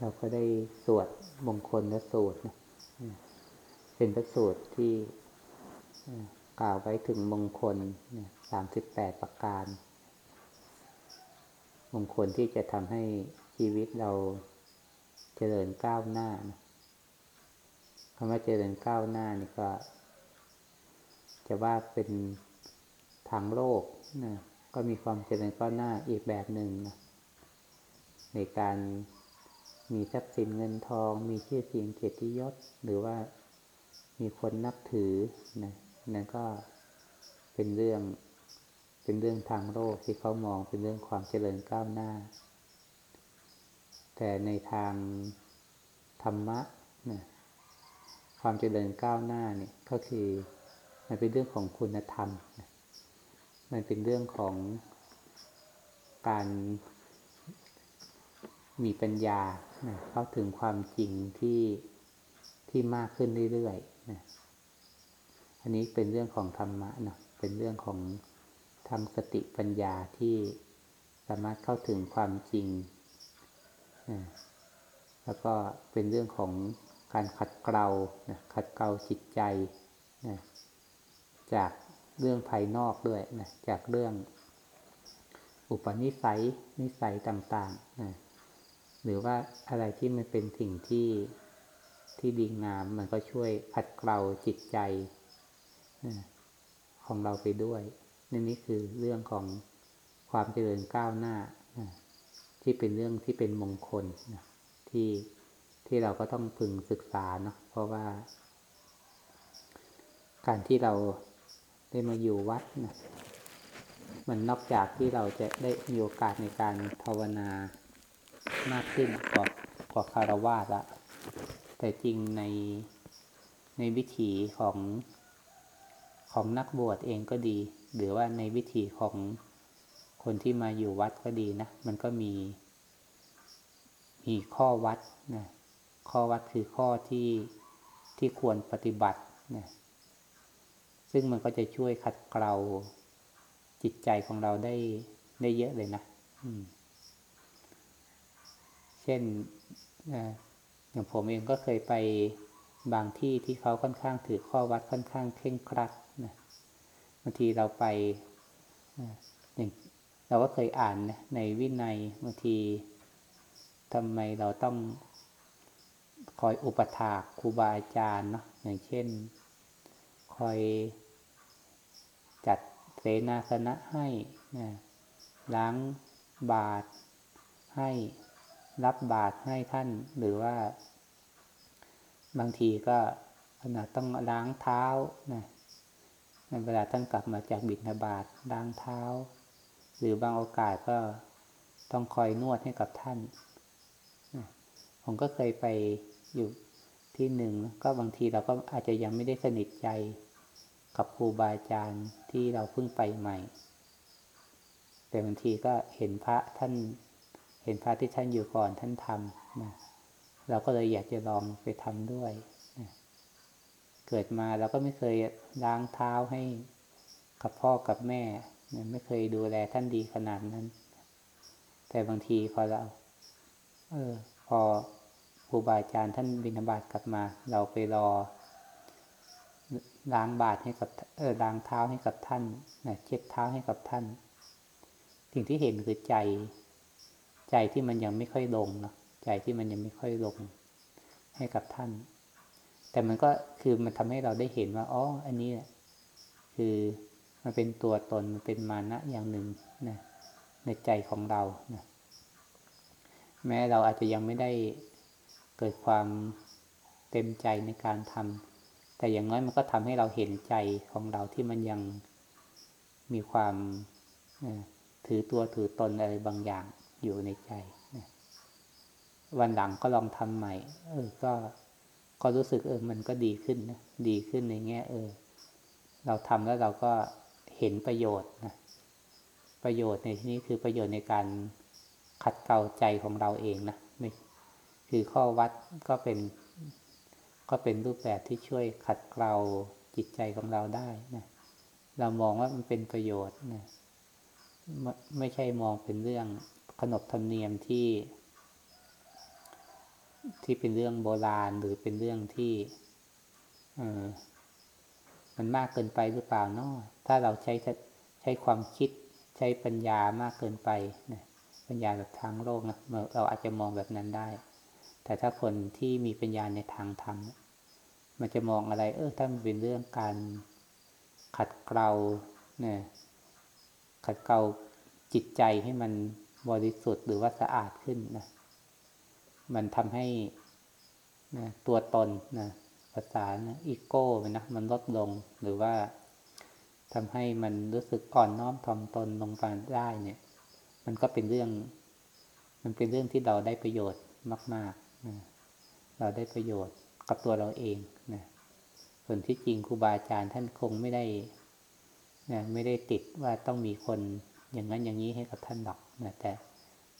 เราก็ได้สวดมงคลและสูตรนะเป็นพระสูตรที่กล่าวไว้ถึงมงคลสามสิบแปดประการ มงคลที่จะทำให้ชีวิตเราเจริญก้าวหน้านะคำว่าเจริญก้าวหน้านี่ก็ จะว่าเป็นทางโลกนะก็มีความเจริญก้าวหน้าอีกแบบหนึ่งนะในการ มีทรัพย์สินเงินทอง มีชื่อเสียงเกียรติยศ หรือว่ามีคนนับถือนะนั่นก็เป็นเรื่องเป็นเรื่องทางโลกที่เขามองเป็นเรื่องความเจริญก้าวหน้า แต่ในทางธรรมะนะความเจริญก้าวหน้าเนี่ยก็คือมันเป็นเรื่องของคุณธรรม มันเป็นเรื่องของการ มีปัญญาเข้าถึงความจริงที่ที่มากขึ้นเรื่อยๆนะอันนี้เป็นเรื่องของธรรมะนะเป็นเรื่องของทำสติปัญญาที่สามารถเข้าถึงความจริงนะแล้วก็เป็นเรื่องของการขัดเกลานะขัดเกลาจิตใจนะจากเรื่องภายนอกด้วยนะจากเรื่องอุปนิสัยนิสัยต่างๆนะ หรือว่าอะไรที่มันเป็นสิ่งที่ที่ดีงาม มันก็ช่วยขัดเกลาจิตใจของเราไปด้วยนี่นี่คือเรื่องของความเจริญก้าวหน้าที่เป็นเรื่องที่เป็นมงคลนะที่ที่เราก็ต้องพึงศึกษาเนาะเพราะว่า การที่เราได้มาอยู่วัดนะมันนอกจากที่เราจะได้มีโอกาสในการภาวนา มากขึ้นกว่ากว่าคารวาสละแต่จริงในในวิถีของของนักบวชเองก็ดี หรือว่าในวิถีของคนที่มาอยู่วัดก็ดีนะ มันก็มี มีข้อวัดนะข้อวัดคือข้อที่ที่ควรปฏิบัตินะซึ่งมันก็จะช่วยขัดเกลาจิตใจของเราได้ได้เยอะเลยนะ อืม ช่นอย่างผมเองก็เคยไปบางที่ที่เขาค่อนข้างถือข้อวัดค่อนข้างเคร่งครัดนะบางทีเราไปอย่างเราก็เคยอ่านนะในวินัยบางทีทำไมเราต้องคอยอุปถากครูบาอาจารย์เนาะอย่างเช่น คอยจัดเสนาสนะให้นะล้างบาทให้ รับบาตรให้ท่านหรือว่า บางทีก็ขณะต้องล้างเท้านะในเวลาท่านกลับมาจากบิณฑบาตล้างเท้า หรือบางโอกาสก็ต้องคอยนวดให้กับท่านผมก็เคยไปอยู่ที่หนึ่งก็บางทีเราก็อาจจะยังไม่ได้สนิทใจกับครูบาอาจารย์ที่เราเพิ่งไปใหม่ แต่บางทีก็เห็นพระท่าน ห็นพระที่ท่านอยู่ก่อนท่านทำนะเราก็เลยอยากจะลองไปทำด้วยนะเกิดมาเราก็ไม่เคยล้างเท้าให้กับพ่อกับแม่นะไม่เคยดูแลท่านดีขนาดนั้น แต่บางทีพอเรา เออ พอครูบาอาจารย์ท่านบิณฑบาตกลับมา เราไปรอล้างบาตรให้กับเออล้างเท้าให้กับท่านนะเช็ดเท้าให้กับท่าน สิ่งที่เห็นคือใจ ใจที่มันยังไม่ค่อยลงเนาะใจที่มันยังไม่ค่อยลงให้กับท่าน แต่มันก็คือมันทำให้เราได้เห็นว่าอ๋ออันนี้คือมันเป็นตัวตนมันเป็นมานะอย่างหนึ่งนะในใจของเรานะแม้เราอาจจะยังไม่ได้เกิดความเต็มใจในการทำแต่อย่างน้อยมันก็ทำให้เราเห็นใจของเราที่มันยังมีความถือตัวถือตนอะไรบางอย่าง อยู่ในใจนะวันหลังก็ลองทำใหม่ เออ ก็ ก็รู้สึกเออ มันก็ดีขึ้นนะ ดีขึ้นในแง่เออ เราทำแล้วเราก็เห็นประโยชน์นะ ประโยชน์ในที่นี้คือประโยชน์ในการขัดเกลาใจของเราเองนะไม่คือข้อวัดก็เป็น ก็เป็นรูปแบบที่ช่วยขัดเกลาจิตใจของเราได้นะ เรามองว่ามันเป็นประโยชน์นะ ไม่ใช่มองเป็นเรื่อง ขนบธรรมเนียมที่ ที่เป็นเรื่องโบราณหรือเป็นเรื่องที่เออมันมากเกินไปหรือเปล่าเนาะถ้าเราใช้ใช้ความคิดใช้ปัญญามากเกินไปนะปัญญาแบบทางโลกนะเราอาจจะมองแบบนั้นได้ แต่ถ้าคนที่มีปัญญาในทางธรรมมันจะมองอะไร เออถ้ามันเป็นเรื่องการขัดเกลาเนี่ยขัดเกลาจิตใจให้มัน บริสุทธิ์หรือว่าสะอาดขึ้นนะ มันทำให้นะตัวตนนะภาษานะอีโก้นะมันลดลงหรือว่าทำให้มันรู้สึกอ่อนน้อมถ่อมตนลงไปได้เนี่ย มันก็เป็นเรื่อง มันเป็นเรื่องที่เราได้ประโยชน์มากๆนะเราได้ประโยชน์กับตัวเราเองนะส่วนที่จริงครูบาอาจารย์ท่านคงไม่ได้นะไม่ได้ติดว่าต้องมีคนอย่างนั้นอย่างนี้ให้กับท่านหรอก นะแต่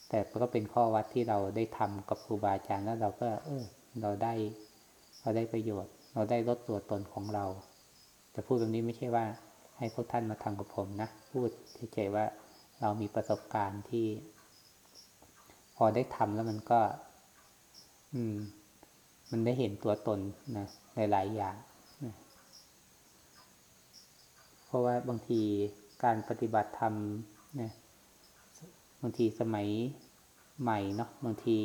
แต่ก็เป็นข้อวัดที่เราได้ทำกับครูบาอาจารย์แล้วเราก็ เออ เราได้ เราได้ประโยชน์ เราได้ลดตัวตนของเรา จะพูดแบบนี้ไม่ใช่ว่า ให้พวกท่านมาทำกับผมนะพูดเฉยๆว่าเรามีประสบการณ์ที่ พอได้ทำแล้วมันก็ อืม มันได้เห็นตัวตนนะหลายๆอย่างนะเพราะว่าบางทีการปฏิบัติธรรมนะ บางทีสมัยใหม่เนาะบางที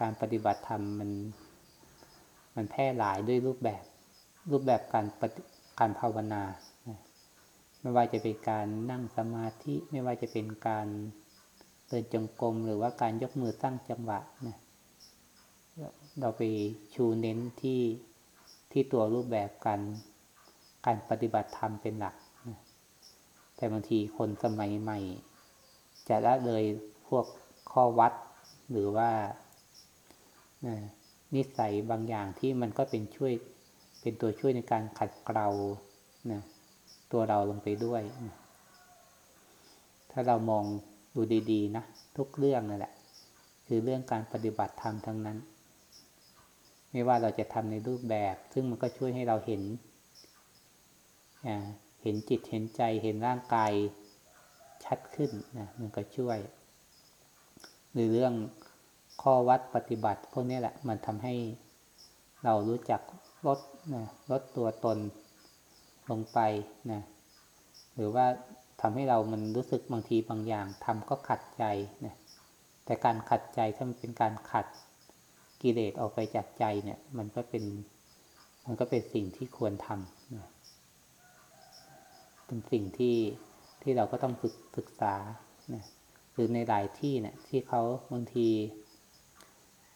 การปฏิบัติธรรมมัน มันแพร่หลายด้วยรูปแบบ รูปแบบการปฏิการภาวนาไม่ว่าจะเป็นการนั่งสมาธิไม่ว่าจะเป็นการเดินจงกรมหรือว่าการยกมือตั้งจังหวะนะเราไปชูเน้นที่ที่ตัวรูปแบบการการปฏิบัติธรรมเป็นหลักนะแต่บางทีคนสมัยใหม่ จะละเลยพวกข้อวัดหรือว่านิสัยบางอย่างที่มันก็เป็นช่วยเป็นตัวช่วยในการขัดเกลานะตัวเราลงไปด้วยนะถ้าเรามองดูดีๆนะทุกเรื่องนั่นแหละ คือเรื่องการปฏิบัติธรรมทั้งนั้น ไม่ว่าเราจะทำในรูปแบบ ซึ่งมันก็ช่วยให้เราเห็นเห็นจิตเห็นใจเห็นร่างกาย ชัดขึ้นนะมันก็ช่วย หรือเรื่องข้อวัดปฏิบัติพวกนี้แหละ มันทำให้เรารู้จักลดนะลดตัวตนลงไปนะหรือว่าทำให้เรามันรู้สึกบางทีบางอย่างทำก็ขัดใจนะแต่การขัดใจถ้ามันเป็นการขัดกิเลสออกไปจากใจเนี่ย มันก็เป็น มันก็เป็นสิ่งที่ควรทำนะเป็นสิ่งที่ ที่เราก็ต้องฝึกศึกษานะหรือในหลายที่เนะี่ยที่เขาบางที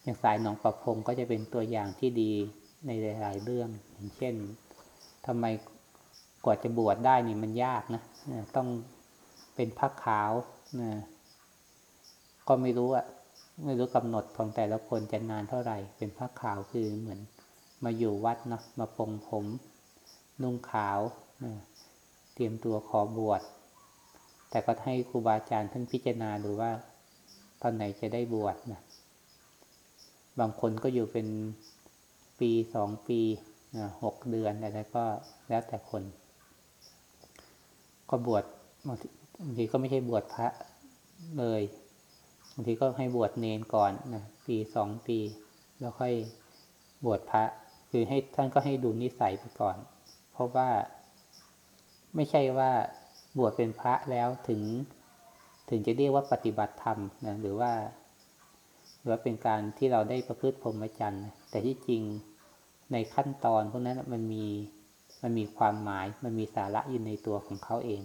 อย่างสายหนองประพงก็จะเป็นตัวอย่างที่ดีในหลาย ๆ เรื่องอย่างเช่นทำไมกว่าจะบวชได้นี่มันยากนะต้องเป็นพระขาวนะก็ไม่รู้อะไม่รู้กำหนดของแต่ละคนจะนานเท่าไหร่ เป็นพระขาวคือเหมือนมาอยู่วัดเนาะมาปงผม นุ่งขาวนะเตรียมตัวขอบวช แต่ก็ให้ครูบาอาจารย์ท่านพิจารณาดูว่า ตอนไหนจะได้บวชนะบางคนก็อยู่เป็นปีสองปีหกเดือนอะไรก็แล้วแต่คน ก็บวชบางทีก็ไม่ใช่บวชพระเลยบางทีก็ให้บวชเนนก่อนนะปีสองปี แล้วค่อยบวชพระ คือให้ท่านก็ให้ดูนิสัยไปก่อน เพราะว่าไม่ใช่ว่า บวชเป็นพระแล้วถึง ถึงจะเรียกว่าปฏิบัติธรรมนะหรือว่าหรือว่าเป็นการที่เราได้ประพฤติพรหมจรรย์แต่ที่จริงในขั้นตอนพวกนั้นมันมีมันมีความหมายมันมีสาระอยู่ในตัวของเขาเอง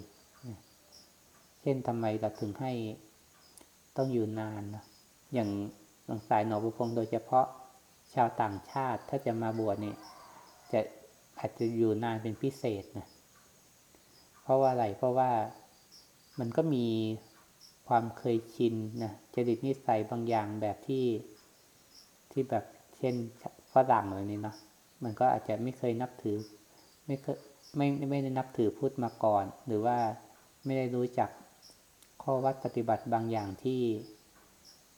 เช่นทำไมเราถึงให้ต้องอยู่นานนะอย่างหลงสายหนอบุพงโดยเฉพาะชาวต่างชาติถ้าจะมาบวชเนี่ยจะอาจจะอยู่นานเป็นพิเศษนะ เพราะว่าอะไร เพราะว่ามันก็มีความเคยชินนะจริตนิสัยบางอย่างแบบที่ที่แบบเช่นฝรั่งอะไรนี้เนาะมันก็อาจจะไม่เคยนับถือ ไม่เคยไม่ไม่ได้นับถือพุทธมาก่อน หรือว่าไม่ได้รู้จักข้อวัดปฏิบัติบางอย่างที่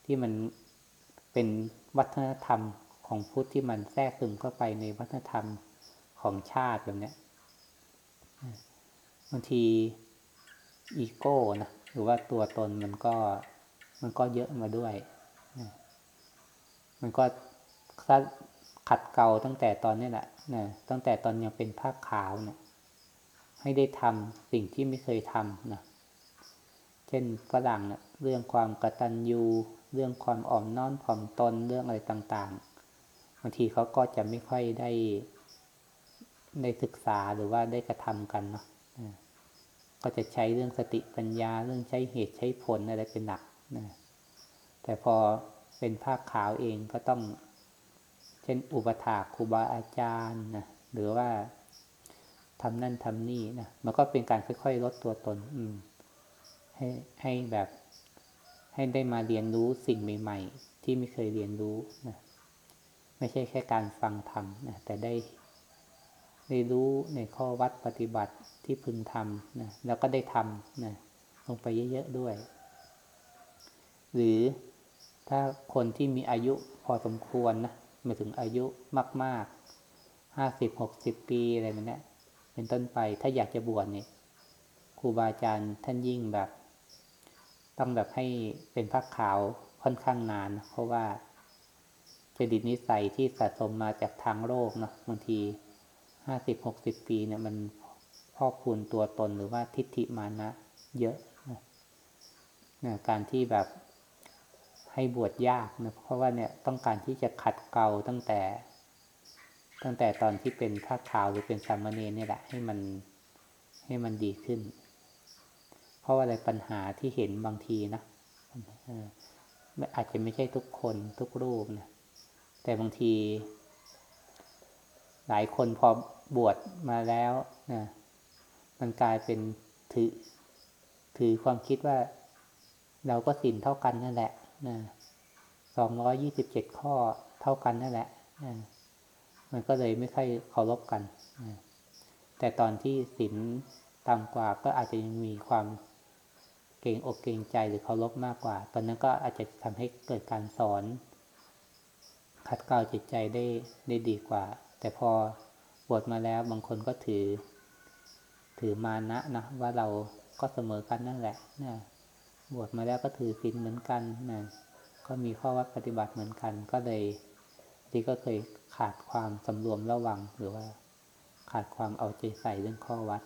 ที่มันเป็นวัฒนธรรมของพุทธที่มันแทรกซึมเข้าไปในวัฒนธรรมของชาติแบบนี้ บางทีอีโก้นะหรือว่าตัวตนมันก็มันก็เยอะมาด้วย มันก็ถ้าขัดเกลาตั้งแต่ตอนนี้แหละนะตั้งแต่ตอนยังเป็นผ้าขาวเนะให้ได้ทำสิ่งที่ไม่เคยทำนะเช่นฝรั่งนะเรื่องความกระตัญญูเรื่องความอ่อมน้อนถ่อมตนเรื่องอะไรต่างๆบางทีเขาก็จะไม่ค่อยได้ได้ศึกษาหรือว่าได้กระทำกันเนาะ ก็จะใช้เรื่องสติปัญญาเรื่องใช้เหตุใช้ผลอะไรเป็นหลักนะแต่พอเป็นภาคขาวเองก็ต้อง เช่นอุปถาครูบาอาจารย์นะหรือว่าทำนั่นทำนี่นะมันก็เป็นการค่อยๆ ลดตัวตน อืม ให้ให้แบบให้ได้มาเรียนรู้สิ่งใหม่ ๆ ที่ไม่เคยเรียนรู้นะไม่ใช่แค่การฟังธรรมนะแต่ได้ ได้รู้ในข้อวัดปฏิบัติที่พึงทำนะแล้วก็ได้ทำนะลงไปเยอะๆด้วย หรือถ้าคนที่มีอายุพอสมควรนะมาถึงอายุมากๆห้าสิบหกสิบปีอะไรแบบนี้เป็นต้นไปถ้าอยากจะบวชเนี่ยครูบาอาจารย์ท่านยิ่งแบบ ต้องแบบให้เป็นพักขาวค่อนข้างนาน เพราะว่าจดิตนิสัยที่สะสมมาจากทางโลกเนาะบางที ห้าสิบหกสิบปีเนี่ยมันพอกพูนตัวตนหรือว่าทิฏฐิมานะ เยอะนะนะการที่แบบให้บวชยากนะเพราะว่าเนี่ยต้องการที่จะขัดเกลาตั้งแต่ ตั้งแต่ตอนที่เป็นพระขาวหรือเป็นสามเณรเนี่ยแหละให้มันให้มันดีขึ้น เพราะว่าอะไรปัญหาที่เห็นบางทีนะอาจจะไม่ใช่ทุกคนทุกรูปนะแต่บางที หลายคนพอบวชมาแล้วนะมันกลายเป็นถือ ถือความคิดว่า เราก็สินเท่ากันนั่นแหละนะสองร้อยี่สิบเจ็ดข้อเท่ากันนั่นแหละนะมันก็เลยไม่ค่อยเคารพกันนะแต่ตอนที่สินต่ำกว่าก็อาจจะยังมีความเกรงอกเกรงใจหรือเคารพมากกว่า ตอนนั้นก็อาจจะทำให้เกิดการสอน ขัดเกลาจิตใจได้ได้ดีกว่า แต่พอบวชมาแล้วบางคนก็ถือ ถือมานะนะว่าเราก็เสมอกันนั่นแหละนะบวชมาแล้วก็ถือศีลเหมือนกันนะก็มีข้อวัดปฏิบัติเหมือนกัน ก็เลยที่ก็เคยขาดความสำรวมระวังหรือว่า ขาดความเอาใจใส่เรื่องข้อวัด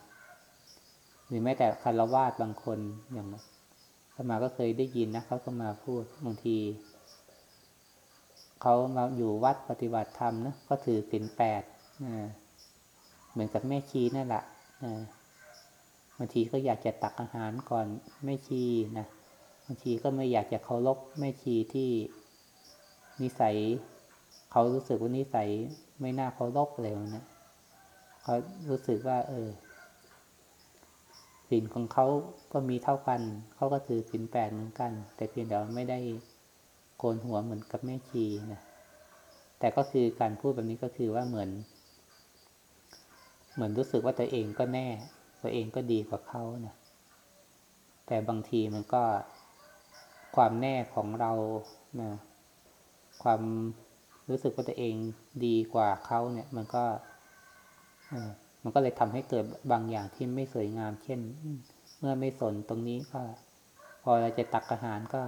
หรือแม้แต่คารวาสบางคนอย่างสมาก็เคยได้ยินนะเขาก็มาพูดบางที เขามาอยู่วัดปฏิบัติธรรมนะก็ถือศีลแปดเหมือนกับแม่ชีนั่นแหละบางทีก็อยากจะตักอาหารก่อนแม่ชีนะบางทีก็ไม่อยากจะเคารพแม่ชีที่นิสัย เขารู้สึกว่านิสัยไม่น่าเคารพเลยนะเขารู้สึกว่า เออศีลของเขาก็มีเท่ากัน เขาก็ถือศีลแปดเหมือนกัน แต่เพียงแต่ไม่ได้ โกนหัวเหมือนกับแม่ชีนะแต่ก็คือการพูดแบบนี้ก็คือว่าเหมือน เหมือนรู้สึกว่าตัวเองก็แน่ ตัวเองก็ดีกว่าเขานะแต่บางทีมันก็ความแน่ของเรานะความรู้สึกว่าตัวเองดีกว่าเขาเนี่ย มันก็มันก็เลยทำให้เกิดบางอย่างที่ไม่สวยงาม เช่น เมื่อไม่สนตรงนี้ก็ พอเราจะตักอาหารก็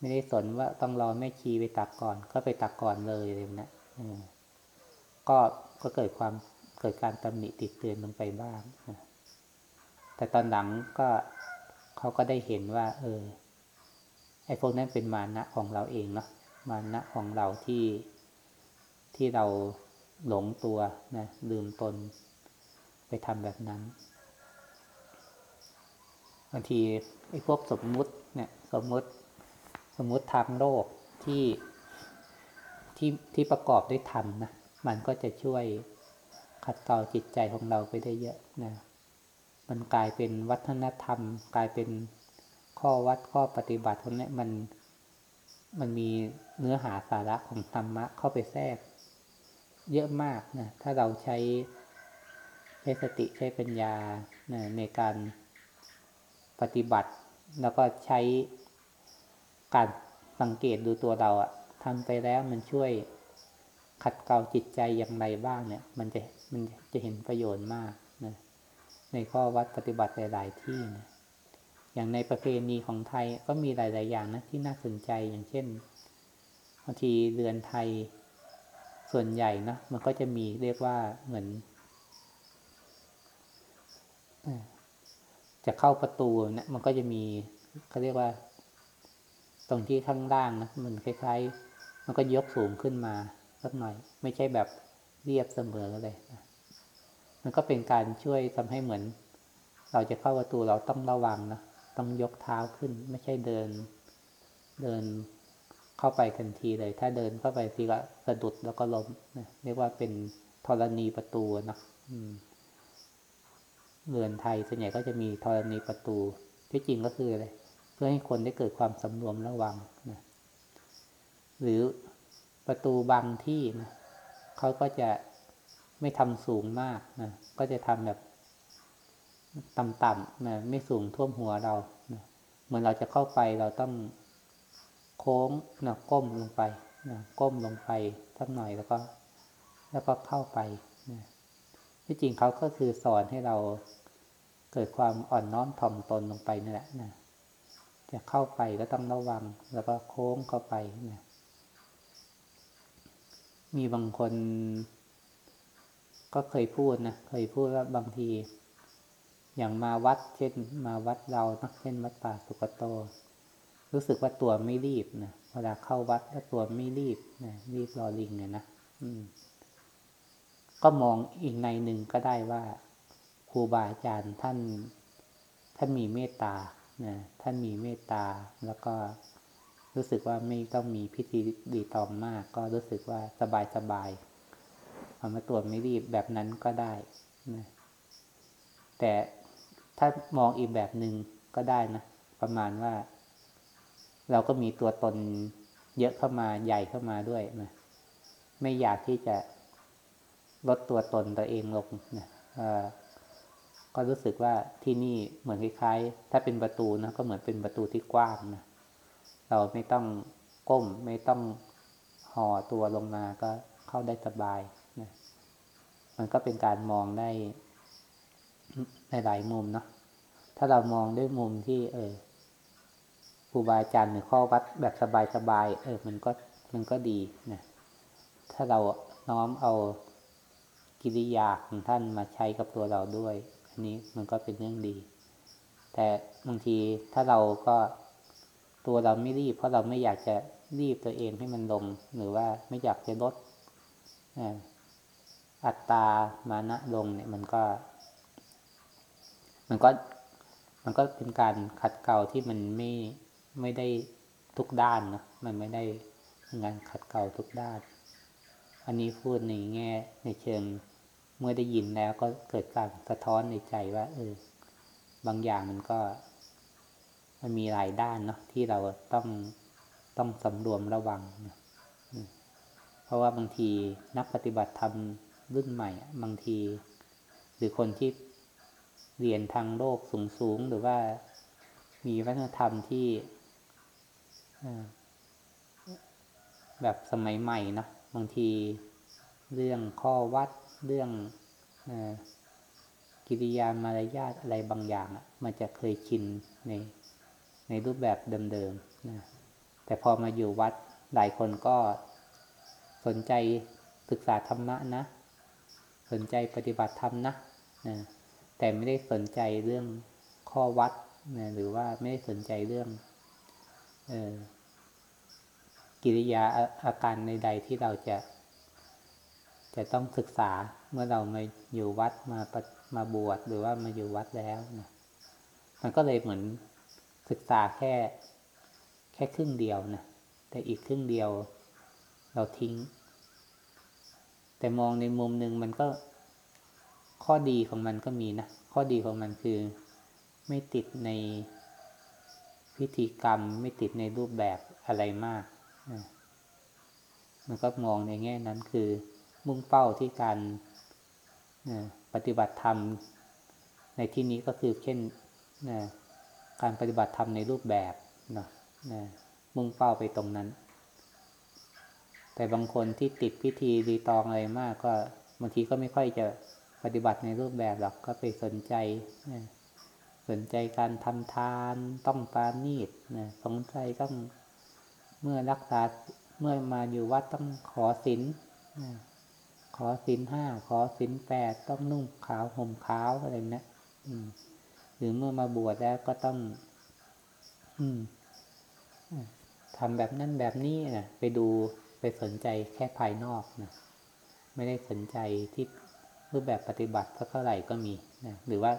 ไม่ได้สนว่าต้องรอแม่ชีไปตักก่อน ก็ไปตักก่อนเลยเลยนะก็ก็เกิดความเกิดการตำหนิติดเตือนลงไปบ้างแต่ตอนหลังก็เขาก็ได้เห็นว่า เออ ไอ้พวกนั้นเป็นมานะของเราเองเนาะมานะของเราที่ที่เราหลงตัวนะลืมตนไปทำแบบนั้นบางทีไอ้พวกสมมุติเนี่ยสมมุติ มมุติทางโลกที่ที่ที่ประกอบด้วยธรรมนะมันก็จะช่วยขัดเกลาจิตใจของเราไปได้เยอะนะมันกลายเป็นวัฒนธรรม กลายเป็นข้อวัดข้อปฏิบัติพวกนี้มันมันมีเนื้อหาสาระของธรรมะเข้าไปแทรก เยอะมากนะถ้าเราใช้ใช้สติใช้ปัญญานะในการปฏิบัติ แล้วก็ใช้ การสังเกตดูตัวเราอะทำไปแล้วมันช่วยขัดเกลาจิตใจอย่างไรบ้างเนี่ย มันจะมันจะเห็นประโยชน์มากนะในข้อวัดปฏิบัติหลาย ๆ ที่นะอย่างในประเพณีของไทยก็มีหลาย ๆ อย่างนะที่น่าสนใจอย่างเช่นบางทีเรือนไทยส่วนใหญ่นะมันก็จะมีเรียกว่าเหมือนจะเข้าประตูนะมันก็จะมีเขาเรียกว่า ตรงที่ข้างล่างนะมันคล้ายๆ มันก็ยกสูงขึ้นมาสักหน่อย ไม่ใช่แบบเรียบเสมอเลยนะมันก็เป็นการช่วยทำให้เหมือน เราจะเข้าประตูเราต้องระวังนะต้องยกเท้าขึ้น ไม่ใช่เดิน เดินเข้าไปทันทีเลย ถ้าเดินเข้าไปทีก็สะดุดแล้วก็ล้มนะเรียกว่าเป็นธรณีประตูนะเรือนไทยส่วนใหญ่ก็จะมีธรณีประตูที่จริงก็คืออะไร พื่อให้คนได้เกิดความสำรวมระวังนะหรือประตูบางที่นะเขาก็จะไม่ทำสูงมากนะก็จะทำแบบต่ำๆนะไม่สูงท่วมหัวเรานะเหมือนเราจะเข้าไปเราต้องโค้งนะก้มลงไปนะก้มลงไปสักหน่อยแล้วก็ แล้วก็เข้าไปนะที่จริงเขาก็คือสอนให้เราเกิดความอ่อนน้อมถ่อมตนลงไปนี่แหละนะ จะเข้าไปก็ต้องระวัง แล้วก็โค้งเข้าไปนะมีบางคน ก็เคยพูดนะเคยพูดว่าบางที อย่างมาวัด เช่น มาวัดเรานะเช่นวัดป่าสุกโต รู้สึกว่าตัวไม่รีบนะเวลาเข้าวัดแล้วตัวไม่รีบนะรีบรอลิงเนี่ยนะอืม ก็มองอีกในหนึ่งก็ได้ว่าครูบาอาจารย์ท่านท่านมีเมตตา นะท่านมีเมตตาแล้วก็รู้สึกว่าไม่ต้องมีพิธีดีตอมมาก ก็รู้สึกว่าสบายสบายเอามาตรวจไม่รีบแบบนั้นก็ได้นะแต่ถ้ามองอีกแบบหนึ่งก็ได้นะ ประมาณว่า เราก็มีตัวตนเยอะเข้ามาใหญ่เข้ามาด้วยนะไม่อยากที่จะลดตัวตนตัวเองลงนะ ก็รู้สึกว่าที่นี่เหมือนคล้ายๆ ถ้าเป็นประตูนะก็เหมือนเป็นประตูที่กว้างนะเราไม่ต้องก้มไม่ต้องห่อตัวลงมาก็เข้าได้สบายนะมันก็เป็นการมองได้ในหลายมุมเนาะถ้าเรามองด้วยมุมที่ เออครูบาอาจารย์หรือข้อวัดแบบสบายๆเออ มันก็มันก็ดีนะถ้าเราน้อมเอากิริยาของท่านมาใช้กับตัวเราด้วย นี้มันก็เป็นเรื่องดี แต่บางทีถ้าเราก็ตัวเราไม่รีบ เพราะเราไม่อยากจะรีบตัวเองให้มันลง หรือว่าไม่อยากจะลดอัตรามานะลงเนี่ยมันก็ มันก็มันก็เป็นการขัดเกลาที่มันไม่ไม่ได้ทุกด้านนะมันไม่ได้งานขัดเกลาทุกด้าน อันนี้พูดในแง่ในเชิง เมื่อได้ยินแล้วก็เกิดการสะท้อนในใจว่า เออ บางอย่างมันก็ มันมีหลายด้านเนาะที่เราต้องต้องสำรวมระวังนะเพราะว่าบางทีนักปฏิบัติธรรมรุ่นใหม่ บางที หรือคนที่เรียนทางโลกสูงๆหรือว่ามีวัฒนธรรมที่แบบสมัยใหม่นะบางทีเรื่องข้อวัด เรื่องกิริยามารยาทอะไรบางอย่างมันจะเคยชินในในรูปแบบเดิมๆนะแต่พอมาอยู่วัดหลายคนก็สนใจศึกษาธรรมะนะ สนใจปฏิบัติธรรมนะนะแต่ไม่ได้สนใจเรื่องข้อวัดนะหรือว่าไม่ได้สนใจเรื่องออกิริยาอาการใดๆที่เราจะ จะต้องศึกษาเมื่อเรามาอยู่วัดมามาบวชหรือว่ามาอยู่วัดแล้วนะมันก็เลยเหมือนศึกษาแค่ แค่ครึ่งเดียวนะแต่อีกครึ่งเดียวเราทิ้ง แต่มองในมุมหนึ่งมันก็ข้อดีของมันก็มีนะ ข้อดีของมันคือไม่ติดในพิธีกรรมไม่ติดในรูปแบบอะไรมากนะมันก็มองในแง่นั้นคือ มุ่งเป้าที่การปฏิบัติธรรมในที่นี้ก็คือเช่นการปฏิบัติธรรมในรูปแบบนะนะมุ่งเป้าไปตรงนั้น แต่บางคนที่ติดพิธีรีตองอะไรมากก็บางทีก็ไม่ค่อยจะปฏิบัติในรูปแบบหรอกก็ไปสนใจนะสนใจการทำทานต้องปานีตนะสนใจต้องเมื่อรักษาเมื่อมาอยู่วัดต้องขอศีล อศีลห้าขอศีลแปดต้องนุ่งขาวห่มขาวอะไรนะอืมหรือเมื่อมาบวชแล้วก็ต้อง อืมทำแบบนั้นแบบนี้นะไปดูไปสนใจแค่ภายนอกนะไม่ได้สนใจที่รูปแบบปฏิบัติเท่าไหร่ก็มีนะหรือว่า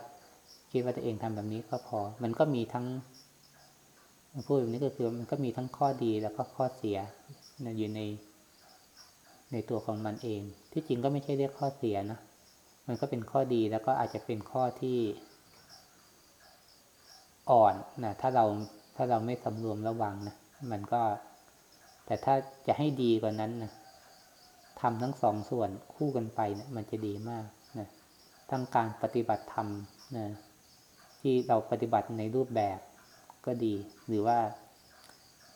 คิดว่าตัวเองทำแบบนี้ก็พอ มันก็มีทั้งพูดแบบนี้ก็คือมันก็มีทั้งข้อดีแล้วก็ข้อเสียนะอยู่ใน ในตัวของมันเอง ที่จริงก็ไม่ใช่เรียกข้อเสียนะ มันก็เป็นข้อดีแล้วก็อาจจะเป็นข้อที่อ่อนนะถ้าเราถ้าเราไม่สำรวมระวังนะมันก็ แต่ถ้าจะให้ดีกว่านั้นนะทำทั้งสองส่วนคู่กันไปเนะมันจะดีมากนะทั้งการปฏิบัติธรรมนะที่เราปฏิบัติในรูปแบบก็ดี หรือว่า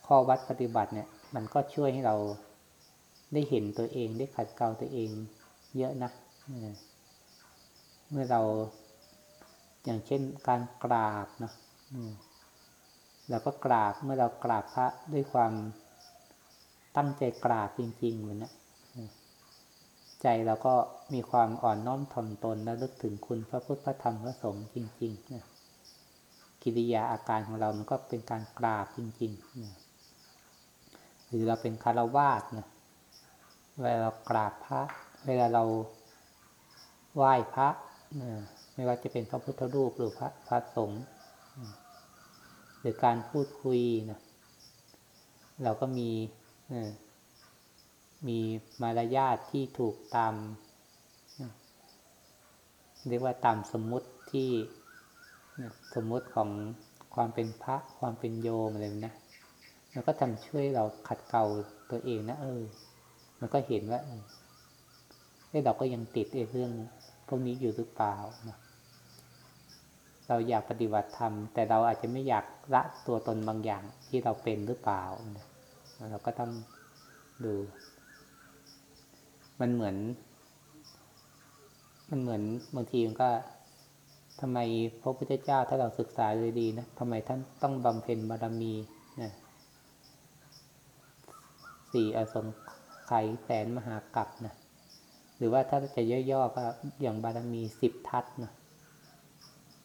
ข้อวัดปฏิบัติเนี่ย มันก็ช่วยให้เรา ได้เห็นตัวเองได้ขัดเกลาตัวเองเยอะนะเมื่อเราอย่างเช่นการกราบเนาะเราก็กราบเมื่อเรากราบพระด้วยความตั้งใจกราบจริงๆเหมือนนะใจเราก็มีความอ่อนน้อมถ่อมตนและลึกถึงคุณพระพุทธพระธรรมพระสงฆ์จริงๆนะกิริยาอาการของเรามันก็เป็นการกราบจริงๆนะหรือเราเป็นคารวาสนะ เวลาเรากราบพระ เวลาเราไหว้พระไม่ว่าจะเป็นพระพุทธรูปหรือพระพระสงฆ์หรือการพูดคุยนะเราก็มีมีมารยาทที่ถูกตามเรียกว่าตามสมมุติที่สมมุติของความเป็นพระความเป็นโยมอะไรนะมันก็ทำช่วยเราขัดเกลาตัวเองนะเออ มันก็เห็นว่าเออเราก็ยังติดไอ้เรื่องพวกนี้อยู่หรือเปล่านะเราอยากปฏิบัติธรรมแต่เราอาจจะไม่อยากละตัวตนบางอย่างที่เราเป็นหรือเปล่านะเราก็ต้องดู มันเหมือน มันเหมือนบางทีมันก็ทำไมพระพุทธเจ้าถ้าเราศึกษาเลยดีนะทำไมท่านต้องบำเพ็ญบารมีนะสี่อสงไข ยแสนมหากรัปนะหรือว่าถ้าจะย่อๆก็อย่างบารมีสิบทัศนะ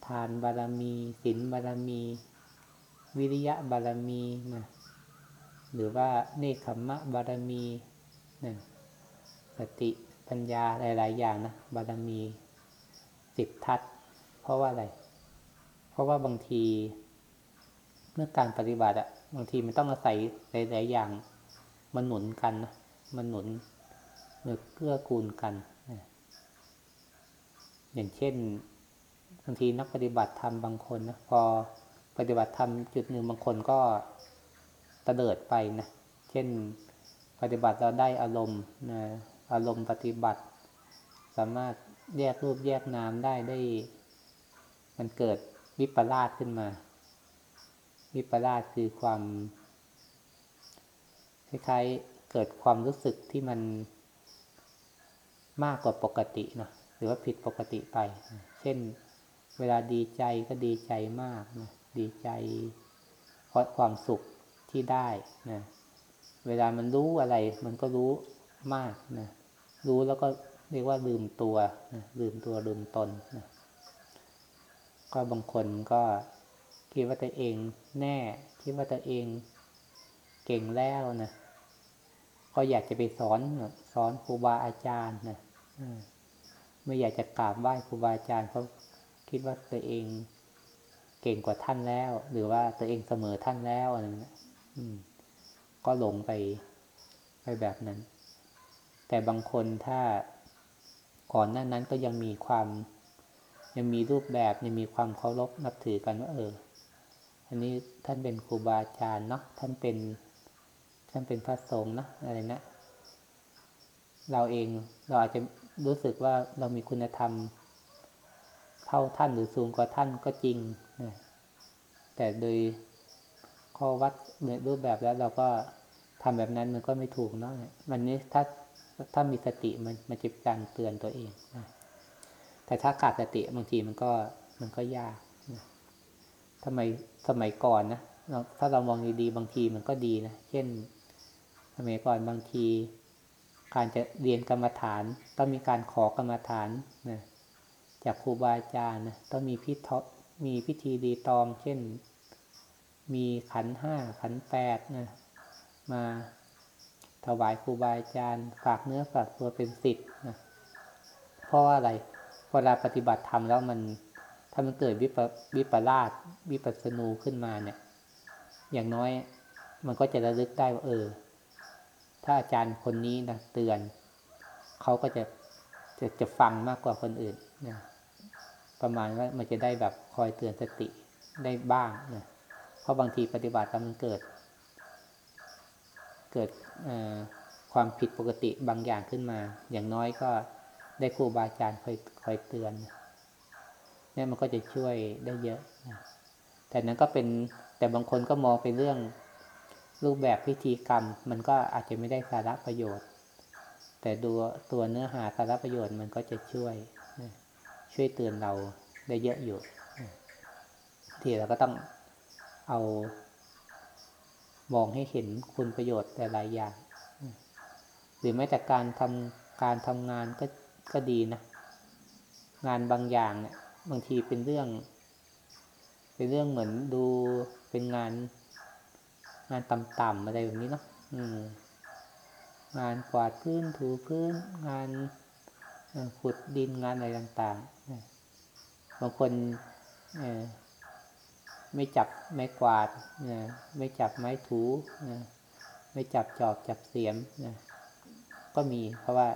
ทานบารมีศีลบารมี วิริยะบารมีนะหรือว่าเนคขมะบารมีนะสติปัญญาหลาย ๆ อย่างนะบารมีสิบทัศเพราะว่าอะไร เพราะว่าบางทีเมื่อการปฏิบัติอะบางทีมันต้องอาศัยหลาย ๆ อย่างมันหนุนกันนะ มันหนุนมื่อเกื้อกูลกันนะอย่างเช่นบางทีนักปฏิบัติธรรมบางคนนะพอปฏิบัติธรรมจุดหนึ่งบางคนก็ตะเดิดไปนะเช่นปฏิบัติเราได้อารมณ์นะอารมณ์ปฏิบัติ สามารถแยกรูปแยกนามได้ได้ มันเกิดวิปลาสขึ้นมา วิปลาสคือความคล้ายๆ เกิดความรู้สึกที่มันมากกว่าปกตินะหรือว่าผิดปกติไป เช่น เวลาดีใจก็ดีใจมากนะดีใจเพราะความสุขที่ได้นะเวลามันรู้อะไร มันก็รู้มากนะรู้แล้วก็เรียกว่าลืมตัวนะลืมตัวลืมตนนะก็บางคนก็คิดว่าตัวเองแน่ คิดว่าตัวเองเก่งแล้วนะ ก็อยากจะไปสอนสอนครูบาอาจารย์นะไม่อยากจะกราบไหว้ครูบาอาจารย์เพราะคิดว่าตัวเองเก่งกว่าท่านแล้ว หรือว่าตัวเองเสมอท่านแล้วอะไรนะก็หลงไปไปแบบนั้น แต่บางคนถ้าก่อนหน้านั้นก็ยังมีความ ยังมีรูปแบบยังมีความเคารพนับถือกันว่าเออ อันนี้ท่านเป็นครูบาอาจารย์เนาะท่านเป็น ท่านเป็นพระสงฆ์นะอะไรนะเราเองเราอาจจะรู้สึกว่าเรามีคุณธรรม เท่าท่านหรือสูงกว่าท่านก็จริงนะแต่โดยข้อวัดในรูปแบบแล้วเราก็ทำแบบนั้นมันก็ไม่ถูกเนาะมันนี้ถ้าถ้ามีสติมันมันจะการเตือนตัวเองนะแต่ถ้าขาดสติบางทีมันก็มันก็ยากนะทำไมสมัยก่อนนะถ้าเรามองดีๆบางทีมันก็ดีนะ เช่น มัยก่อนบางที การจะเรียนกรรมฐาน ต้องมีการขอกรรมฐานนะจากครูบาอาจารย์นะต้องมีพิธีมีพิธีดีตอง เช่น มีขันห้าขันแปดนะมาถวายครูบาอาจารย์ฝากเนื้อฝากตัวเป็นสิทธิ์นะเพราะว่าอะไรเวลาปฏิบัติธรรมแล้วมันถ้ามันเกิดวิปวิปลาสวิปัสสนูขึ้นมาเนี่ย อย่างน้อยมันก็จะระลึกได้ว่าเออ ถ้าอาจารย์คนนี้นะเตือน เขาก็จะจะจะฟังมากกว่าคนอื่นนะประมาณว่ามันจะได้แบบคอยเตือนสติได้บ้างนะเพราะบางทีปฏิบัติแล้วมันเกิด เกิดความผิดปกติบางอย่างขึ้นมา อย่างน้อยก็ได้ครูบาอาจารย์คอยคอยเตือนเนี่ยมันก็จะช่วยได้เยอะนะแต่นั้นก็เป็นแต่บางคนก็มองเป็นเรื่อง รูปแบบพิธีกรรม มันก็อาจจะไม่ได้สาระประโยชน์ แต่ดูตัวเนื้อหาสาระประโยชน์มันก็จะช่วย ช่วยเตือนเราได้เยอะอยู่ทีเราก็ต้องเอา มองให้เห็นคุณประโยชน์แต่หลายอย่าง หรือแม้แต่การทำการทำงานก็ก็ดีนะ งานบางอย่างเนี่ยบางทีเป็นเรื่อง เป็นเรื่องเหมือนดูเป็นงาน งานต่ำๆอะไรแบบนี้เนาะงานกวาดพื้นถูพื้น งานขุดดินงานอะไรต่างๆบางคนไม่จับไม้กวาดไม่จับไม้ถูไม่จับจอบจับเสียมก็มีเพราะว่า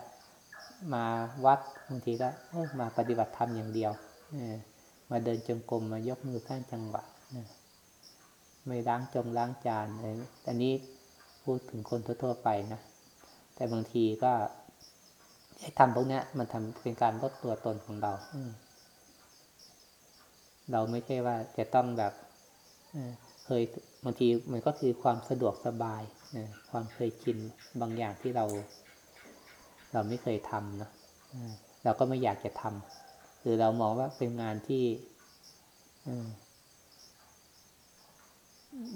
มาวัดบางทีก็มาปฏิบัติธรรมอย่างเดียวมาเดินจงกรมมายกมือสร้างจังหวะ ไม่ล้างจงล้างจานอะไรอันนี้พูดถึงคนทั่วๆไปนะ แต่บางทีก็ให้ทำพวกนี้มันทำเป็นการลดตัวตนของเรา เราไม่ใช่ว่าจะต้องแบบเคยบางทีมันก็คือความสะดวกสบายนะความเคยชินบางอย่างที่เรา เราไม่เคยทำนะเราก็ไม่อยากจะทำหรือเรามองว่าเป็นงานที่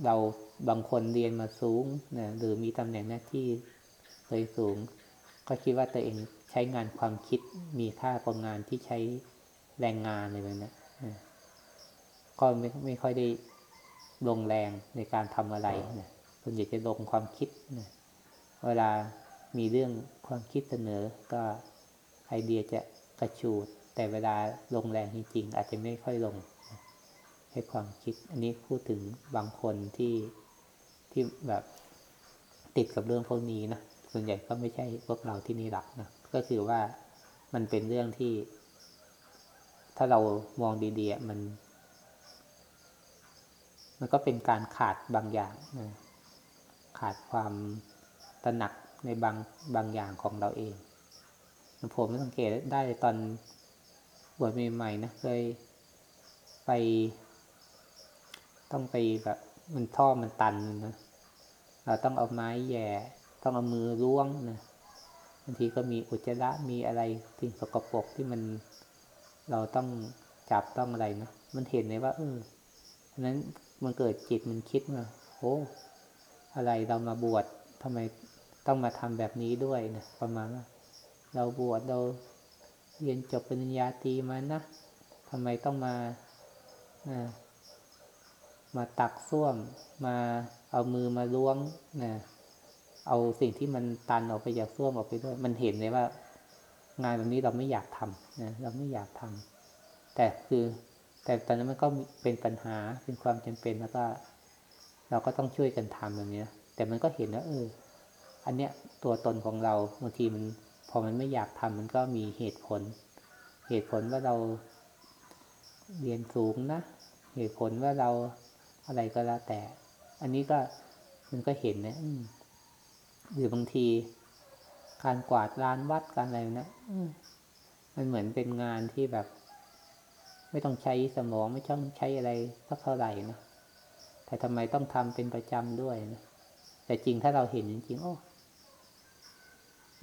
เราบางคนเรียนมาสูงนะหรือมีตำแหน่งหน้าที่เคยสูง ก็คิดว่าตัวเองใช้งานความคิดมีค่ากว่างานที่ใช้แรงงานเลยนะก็ไม่ไม่ค่อยได้ลงแรงในการทำอะไรนะส่วนใหญ่จะลงความคิดนะเวลามีเรื่องความคิดเสนอ ก็ไอเดียจะกระชูด แต่เวลาลงแรงจริงๆอาจจะไม่ค่อยลง ให้ความคิด อันนี้พูดถึงบางคนที่ที่แบบติดกับเรื่องพวกนี้นะส่วนใหญ่ก็ไม่ใช่พวกเราที่นี่หลักนะก็คือว่ามันเป็นเรื่องที่ ถ้าเรามองดีๆมัน มันก็เป็นการขาดบางอย่างขาดความตระหนักในบางบางอย่างของเราเองผมไม่สังเกตได้ตอนบวชใหม่ๆนะเคยไป ต้องไปแบบมันท่อมันตันนะเราต้องเอาไม้แย่ต้องเอามือล้วงนะบางทีก็มีอุจจาระมีอะไรสิ่งสกปรกที่มันเราต้องจับต้องอะไรนะมันเห็นเลยว่าเออนั้นมันเกิดจิตมันคิดว่าโอ้อะไรเรามาบวชทำไมต้องมาทำแบบนี้ด้วยนะประมาณว่าเราบวชเราเรียนจบปริญญาตรีมานะทำไมต้องมาอ่า มาตักส้วม มาเอามือมาล้วงนะเอาสิ่งที่มันตันออกไปจากส้วมออกไปด้วย มันเห็นเลยว่า งานแบบนี้เราไม่อยากทำนะเราไม่อยากทำแต่คือ แต่ตอนนั้นมันก็เป็นปัญหาเป็นความจำเป็นแล้วก็ เราก็ต้องช่วยกันทำแบบนี้แต่มันก็เห็นว่าเออ อันเนี้ยตัวตนของเราบางทีมัน พอมันไม่อยากทำมันก็มีเหตุผล เหตุผลว่าเราเรียนสูงนะ เหตุผลว่าเรา อะไรก็แล้วแต่ อันนี้ก็มันก็เห็นนะหรือบางที การกวาดลานวัดการอะไรนะมันเหมือนเป็นงานที่แบบ ไม่ต้องใช้สมองไม่ต้องใช้อะไรสักเท่าไหร่นะแต่ทำไมต้องทำเป็นประจำด้วยนะแต่จริงถ้าเราเห็นจริงๆโอ้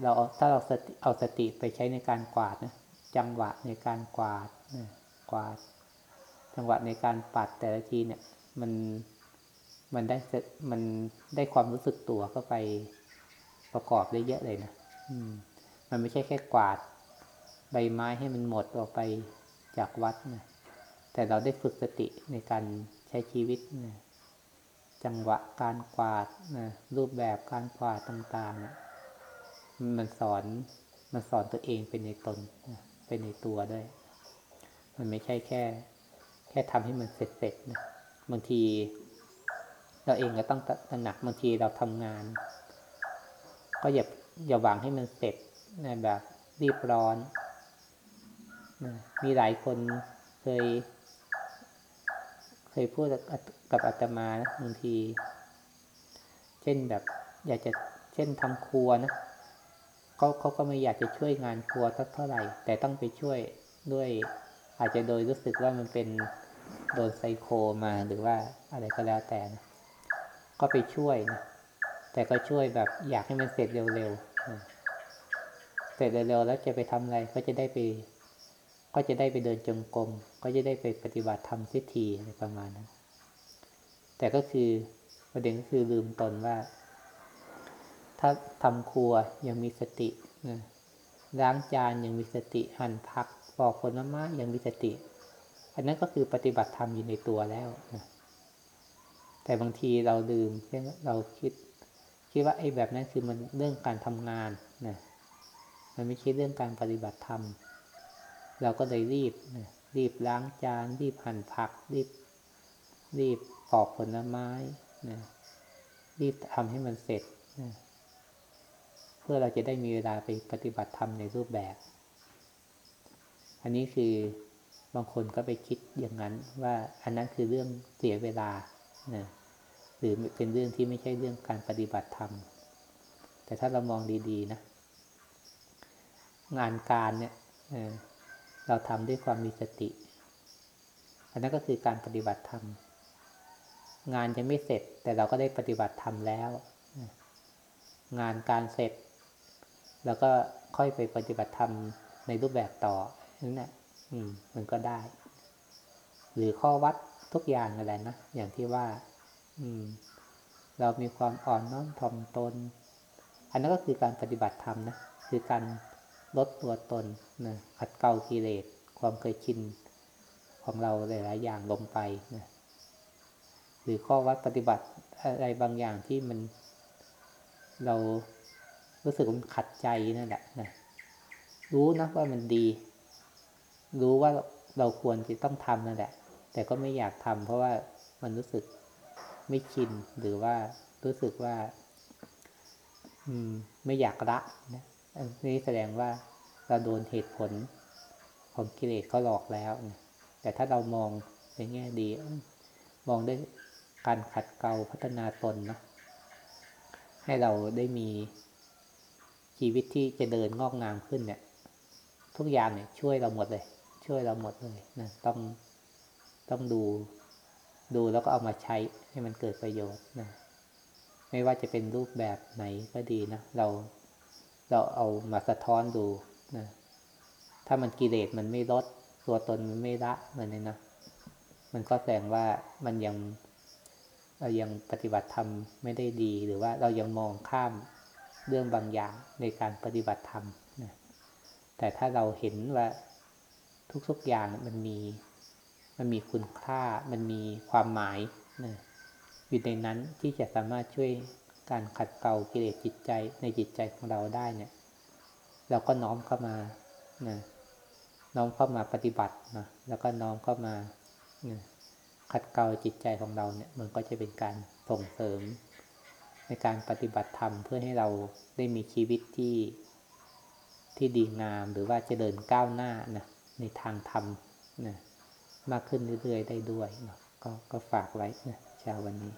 เราถ้าเราเอาสติไปใช้ในการกวาดนะจังหวะในการกวาดนะกวาด จังหวะในการปัดแต่ละทีเนี่ย มันมันได้มันได้ความรู้สึกตัวเข้าไปประกอบได้เยอะเลยนะอืม มันไม่ใช่แค่กวาด ใบไม้ให้มันหมดออกไปจากวัดนะแต่เราได้ฝึกสติในการใช้ชีวิตนะจังหวะการกวาดนะรูปแบบการกวาดต่างๆนะมันสอนมันสอนตัวเองเป็นในตนนะเป็นในตัวด้วย มันไม่ใช่แค่ แค่ทำให้มันเสร็จๆนะ บางที เราเองก็ต้องตระหนักบางทีเราทำงาน ก็อย่าอย่าหวังให้มันเสร็จนะแบบรีบร้อนนะมีหลายคนเคย เคยพูดกับอาตมานะบางที เช่นแบบ อยากจะเช่นทำครัวนะเขาเขาก็ไม่อยากจะช่วยงานครัวสักเท่าไหร่ แต่ต้องไปช่วยด้วย อาจจะโดยรู้สึกว่ามันเป็น โดนไซโคมาหรือว่าอะไรก็แล้วแต่นะก็ไปช่วยนะแต่ก็ช่วยแบบอยากให้มันเสร็จเร็วๆเสร็จเร็วๆแล้วจะไปทำอะไรก็จะได้ไป ก็จะได้ไปเดินจงกรมก็จะได้ไปปฏิบัติธรรมสิทีอะไรประมาณนั้น แต่ก็คือประเด็นก็คือลืมตนว่า ถ้าทำครัวยังมีสตินะล้างจานยังมีสติหั่นผักปอกผลไม้ยังมีสติ อันนั้นก็คือปฏิบัติธรรมอยู่ในตัวแล้วนะแต่บางทีเราลืมเช่นเราคิด คิดว่าไอ้แบบนั้นคือมันเรื่องการทำงานนะมันไม่ใช่เรื่องการปฏิบัติธรรม เราก็เลยรีบนะรีบล้างจาน รีบหั่นผัก รีบ รีบปอกผลไม้นะรีบทำให้มันเสร็จนะเพื่อเราจะได้มีเวลาไปปฏิบัติธรรมในรูปแบบ อันนี้คือ บางคนก็ไปคิดอย่างนั้นว่าอันนั้นคือเรื่องเสียเวลานะหรือเป็นเรื่องที่ไม่ใช่เรื่องการปฏิบัติธรรม แต่ถ้าเรามองดีๆนะ งานการเนี่ยเราทำด้วยความมีสติ อันนั้นก็คือการปฏิบัติธรรม งานยังไม่เสร็จ แต่เราก็ได้ปฏิบัติธรรมแล้ว งานการเสร็จ แล้วก็ค่อยไปปฏิบัติธรรมในรูปแบบต่อนั่นแหละ มันก็ได้ หรือข้อวัดทุกอย่างอะไรนะอย่างที่ว่า อืม เรามีความอ่อนน้อมถ่อมตน อันนั้นก็คือการปฏิบัติธรรมนะคือการลดตัวตนนะขัดเกลากิเลสความเคยชินของเราหลาย ๆ อย่างลงไปนะหรือข้อวัดปฏิบัติอะไรบางอย่างที่มัน เรารู้สึกมันขัดใจนั่นแหละนะรู้นะว่ามันดี รู้ว่าเราควรจะต้องทำนั่นแหละ แต่ก็ไม่อยากทำเพราะว่ามันรู้สึกไม่ชินหรือว่ารู้สึกว่า อืม ไม่อยากละนะนนี้แสดงว่าเราโดนเหตุผลของกิเลสเขาหลอกแล้วนะแต่ถ้าเรามองในแง่ดี มองด้วยการขัดเกลาพัฒนาตนนะให้เราได้มีชีวิตที่จะเดินงอกงามขึ้นเนี่ย ทุกอย่างเนี่ยช่วยเราหมดเลย ช่วยเราหมดเลยนะต้องต้องดู ดูแล้วก็เอามาใช้ให้มันเกิดประโยชน์นะไม่ว่าจะเป็นรูปแบบไหนก็ดีนะเราเราเอามาสะท้อนดูนะถ้ามันกิเลสมันไม่ลดตัวตนมันไม่ละเหมือนนี้นะมันก็แสดงว่ามันยังเรายังปฏิบัติธรรมไม่ได้ดี หรือว่าเรายังมองข้ามเรื่องบางอย่างในการปฏิบัติธรรมนะแต่ถ้าเราเห็นว่า ทุกๆอย่างมันมี มันมีคุณค่า มันมีความหมายนะอยู่ในนั้นที่จะสามารถช่วยการขัดเกลากิเลสจิตใจในจิตใจของเราได้เนี่ย เราก็น้อมเข้ามานะน้อมเข้ามาปฏิบัตินะแล้วก็น้อมเข้ามานะขัดเกลาจิตใจของเราเนี่ย มันก็จะเป็นการส่งเสริม ในการปฏิบัติธรรมเพื่อให้เราได้มีชีวิตที่ที่ดีงามหรือว่าจะเดินก้าวหน้านะ ในทางธรรมนะมากขึ้นเรื่อยๆได้ด้วยนะก็ก็ฝากไว้นะเช้าวันนี้